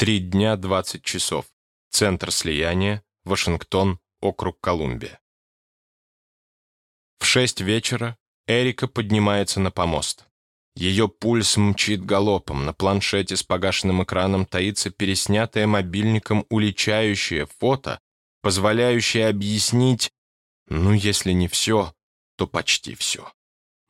Три дня 20 часов. Центр слияния, Вашингтон, округ Колумбия. В шесть вечера Эрика поднимается на помост. Ее пульс мчит галопом, на планшете с погашенным экраном таится переснятое мобильником уличающее фото, позволяющее объяснить, ну, если не все, то почти все.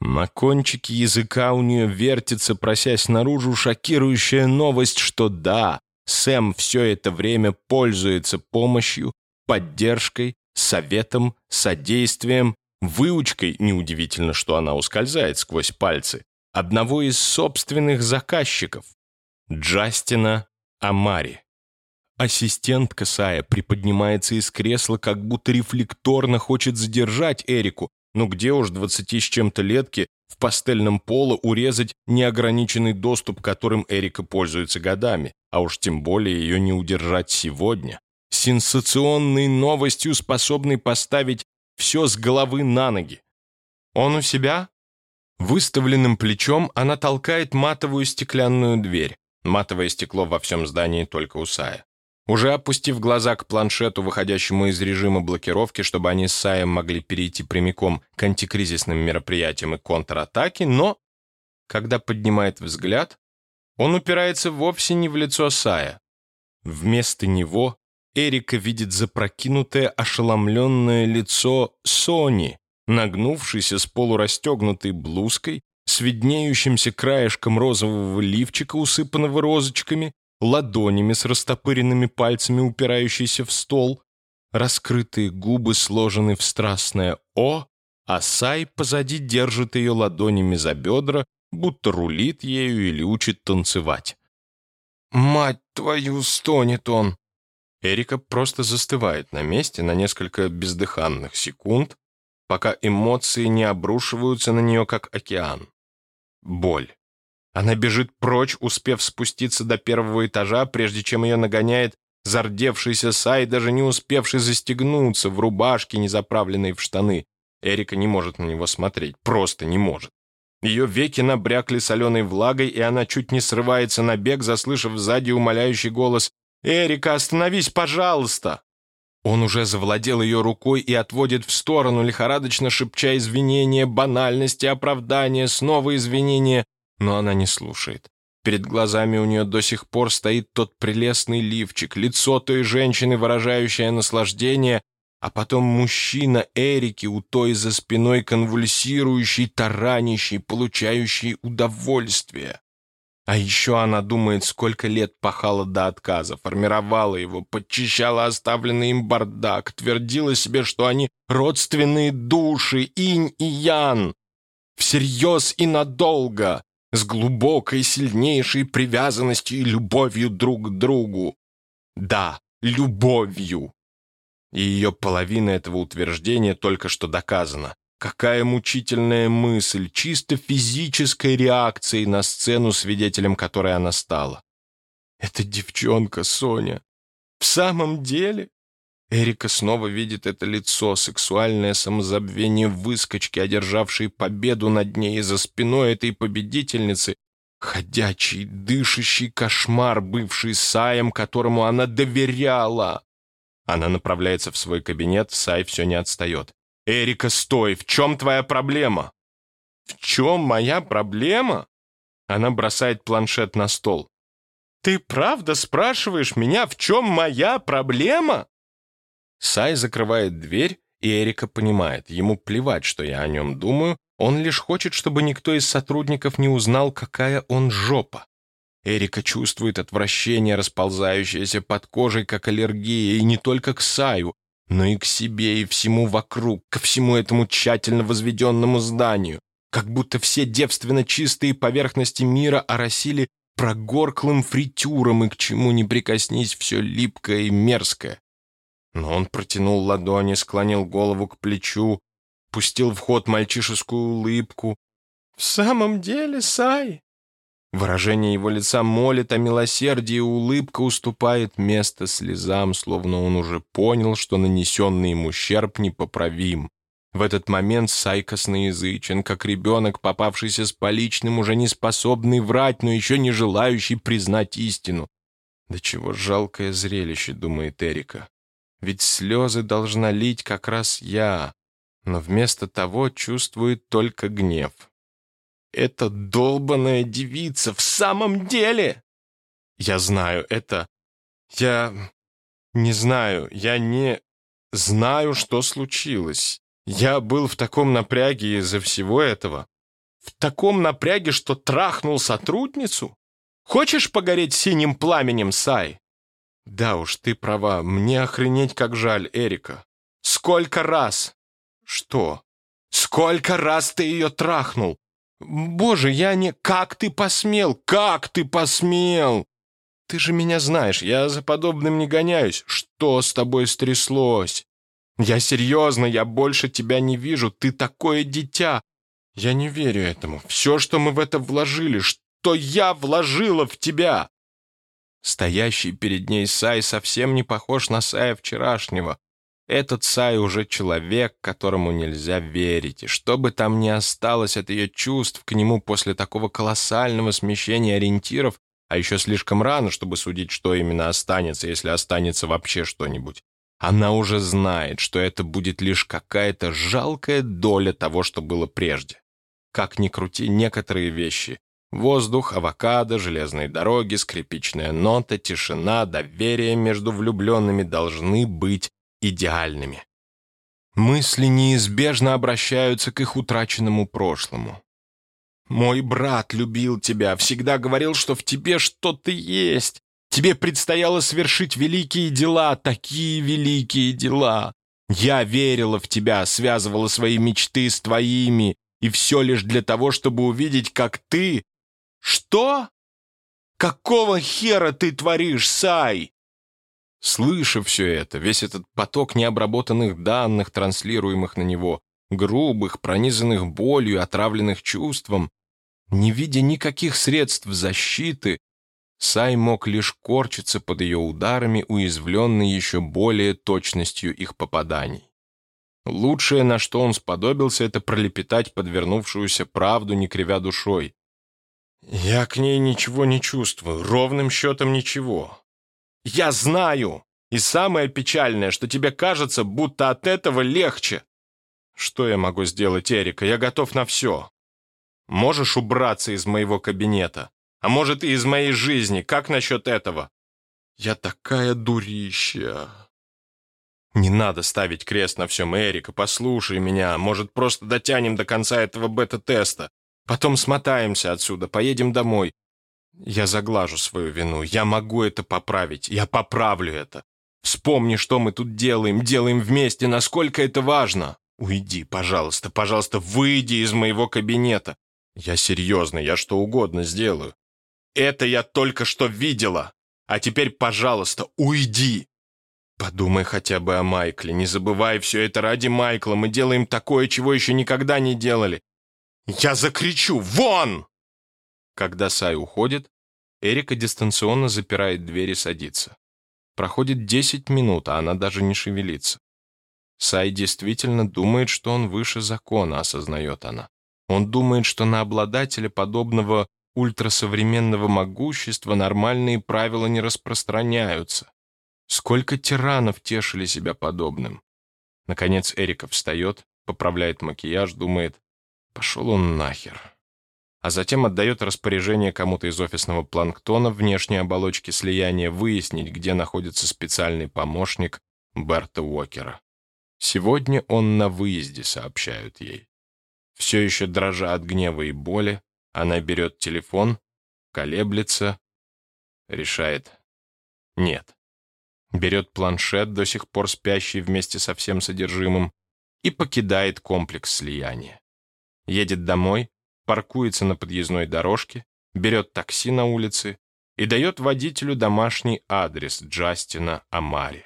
На кончике языка у нее вертится, просясь наружу, шокирующая новость, что да, Сэм все это время пользуется помощью, поддержкой, советом, содействием, выучкой, неудивительно, что она ускользает сквозь пальцы, одного из собственных заказчиков, Джастина Амари. Ассистентка Сая приподнимается из кресла, как будто рефлекторно хочет задержать Эрику, но где уж двадцати с чем-то летки в пастельном поло урезать неограниченный доступ, которым Эрика пользуется годами, а уж тем более ее не удержать сегодня. Сенсационной новостью, способной поставить все с головы на ноги. «Он у себя?» Выставленным плечом она толкает матовую стеклянную дверь. Матовое стекло во всем здании только у Сая. Уже опустив глаза к планшету, выходящему из режима блокировки, чтобы они с Саем могли перейти прямиком к антикризисным мероприятиям и контратаке, но, когда поднимает взгляд, он упирается вовсе не в лицо Сая. Вместо него Эрика видит запрокинутое, ошеломленное лицо Сони, нагнувшейся с полурастегнутой блузкой, с виднеющимся краешком розового лифчика, усыпанного розочками, ладонями с растопыренными пальцами, упирающейся в стол, раскрытые губы сложены в страстное «О», а Сай позади держит ее ладонями за бедра, будто рулит ею или учит танцевать. «Мать твою, стонет он!» Эрика просто застывает на месте на несколько бездыханных секунд, пока эмоции не обрушиваются на нее, как океан. Боль. Она бежит прочь, успев спуститься до первого этажа, прежде чем ее нагоняет зардевшийся Сай, даже не успевший застегнуться в рубашке, не заправленной в штаны. Эрика не может на него смотреть, просто не может. Ее веки набрякли соленой влагой, и она чуть не срывается на бег, заслышав сзади умоляющий голос «Эрика, остановись, пожалуйста!» Он уже завладел ее рукой и отводит в сторону, лихорадочно шепча извинения, банальности, оправдания, снова извинения, но она не слушает. Перед глазами у нее до сих пор стоит тот прелестный лифчик, лицо той женщины, выражающее наслаждение, а потом мужчина Эрики у той за спиной конвульсирующий, таранящий, получающий удовольствие. А еще она думает, сколько лет пахала до отказа, формировала его, подчищала оставленный им бардак, твердила себе, что они родственные души, инь и ян. Всерьез и надолго, с глубокой, сильнейшей привязанностью и любовью друг к другу. Да, любовью. И ее половина этого утверждения только что доказана. Какая мучительная мысль, чисто физической реакцией на сцену, свидетелем которой она стала. Это девчонка Соня. В самом деле? Эрика снова видит это лицо, сексуальное самозабвение выскочки, одержавшей победу над ней и за спиной этой победительницы, ходячий, дышащий кошмар, бывший Саем, которому она доверяла. Она направляется в свой кабинет, Сай все не отстает. «Эрика, стой! В чем твоя проблема?» «В чем моя проблема?» Она бросает планшет на стол. «Ты правда спрашиваешь меня, в чем моя проблема?» Сай закрывает дверь, и Эрика понимает, ему плевать, что я о нем думаю, он лишь хочет, чтобы никто из сотрудников не узнал, какая он жопа. Эрика чувствует отвращение, расползающееся под кожей, как аллергия, и не только к Саю, но и к себе, и всему вокруг, ко всему этому тщательно возведенному зданию. Как будто все девственно чистые поверхности мира оросили прогорклым фритюром, и к чему не прикоснись все липкое и мерзкое. Но он протянул ладони, склонил голову к плечу, пустил в ход мальчишескую улыбку. «В самом деле, Сай, Выражение его лица молит о милосердии, улыбка уступает место слезам, словно он уже понял, что нанесенный ему ущерб непоправим. В этот момент Сай косноязычен, как ребенок, попавшийся с поличным, уже не способный врать, но еще не желающий признать истину. Да чего жалкое зрелище, думает Эрика. Ведь слезы должна лить как раз я, но вместо того чувствует только гнев. Это долбаная девица в самом деле! Я знаю, это... Я... Не знаю, я не... Знаю, что случилось. Я был в таком напряге из-за всего этого. В таком напряге, что трахнул сотрудницу? Хочешь погореть синим пламенем, Сай? Да уж, ты права, мне охренеть как жаль Эрика. Сколько раз? Что? Сколько раз ты ее трахнул? Боже, я не... Как ты посмел? Как ты посмел? Ты же меня знаешь, я за подобным не гоняюсь. Что с тобой стряслось? Я серьезно, я больше тебя не вижу. Ты такое дитя. Я не верю этому. Все, что мы в это вложили, что я вложила в тебя!» Стоящий перед ней Сай совсем не похож на Сая вчерашнего. Этот Сай уже человек, которому нельзя верить, и что бы там ни осталось от ее чувств к нему после такого колоссального смещения ориентиров, а еще слишком рано, чтобы судить, что именно останется, если останется вообще что-нибудь. Она уже знает, что это будет лишь какая-то жалкая доля того, что было прежде. Как ни крути, некоторые вещи Воздух, авокадо, железные дороги, скрипичная нота, тишина, доверие между влюбленными должны быть идеальными. Мысли неизбежно обращаются к их утраченному прошлому. «Мой брат любил тебя, всегда говорил, что в тебе что-то есть. Тебе предстояло совершить великие дела, такие великие дела. Я верила в тебя, связывала свои мечты с твоими, и все лишь для того, чтобы увидеть, как ты «Что? Какого хера ты творишь, Сай?» Слыша все это, весь этот поток необработанных данных, транслируемых на него, грубых, пронизанных болью, отравленных чувством, не видя никаких средств защиты, Сай мог лишь корчиться под ее ударами, уязвленный еще более точностью их попаданий. Лучшее, на что он сподобился, это пролепетать подвернувшуюся правду, не кривя душой. «Я к ней ничего не чувствую, ровным счетом ничего». «Я знаю! И самое печальное, что тебе кажется, будто от этого легче». «Что я могу сделать, Эрика? Я готов на все. Можешь убраться из моего кабинета? А может, и из моей жизни? Как насчет этого?» «Я такая дурища». «Не надо ставить крест на всем, Эрика, послушай меня. Может, просто дотянем до конца этого бета-теста. Потом смотаемся отсюда, поедем домой. Я заглажу свою вину. Я могу это поправить. Я поправлю это. Вспомни, что мы тут делаем. Делаем вместе. Насколько это важно. Уйди, пожалуйста, пожалуйста, выйди из моего кабинета. Я серьезно, я что угодно сделаю. Это я только что видела. А теперь, пожалуйста, уйди. Подумай хотя бы о Майкле. Не забывай, все это ради Майкла. Мы делаем такое, чего еще никогда не делали. Я закричу «Вон!» Когда Сай уходит, Эрика дистанционно запирает дверь и садится. Проходит 10 минут, а она даже не шевелится. Сай действительно думает, что он выше закона, осознает она. Он думает, что на обладателя подобного ультрасовременного могущества нормальные правила не распространяются. Сколько тиранов тешили себя подобным. Наконец Эрика встает, поправляет макияж, думает, Пошел он нахер. А затем отдает распоряжение кому-то из офисного планктона внешней оболочки слияния выяснить, где находится специальный помощник Берта Уокера. Сегодня он на выезде, сообщают ей. Все еще дрожа от гнева и боли, она берет телефон, колеблется, решает «нет». Берет планшет, до сих пор спящий вместе со всем содержимым, и покидает комплекс слияния едет домой, паркуется на подъездной дорожке, берет такси на улице и дает водителю домашний адрес Джастина Амари.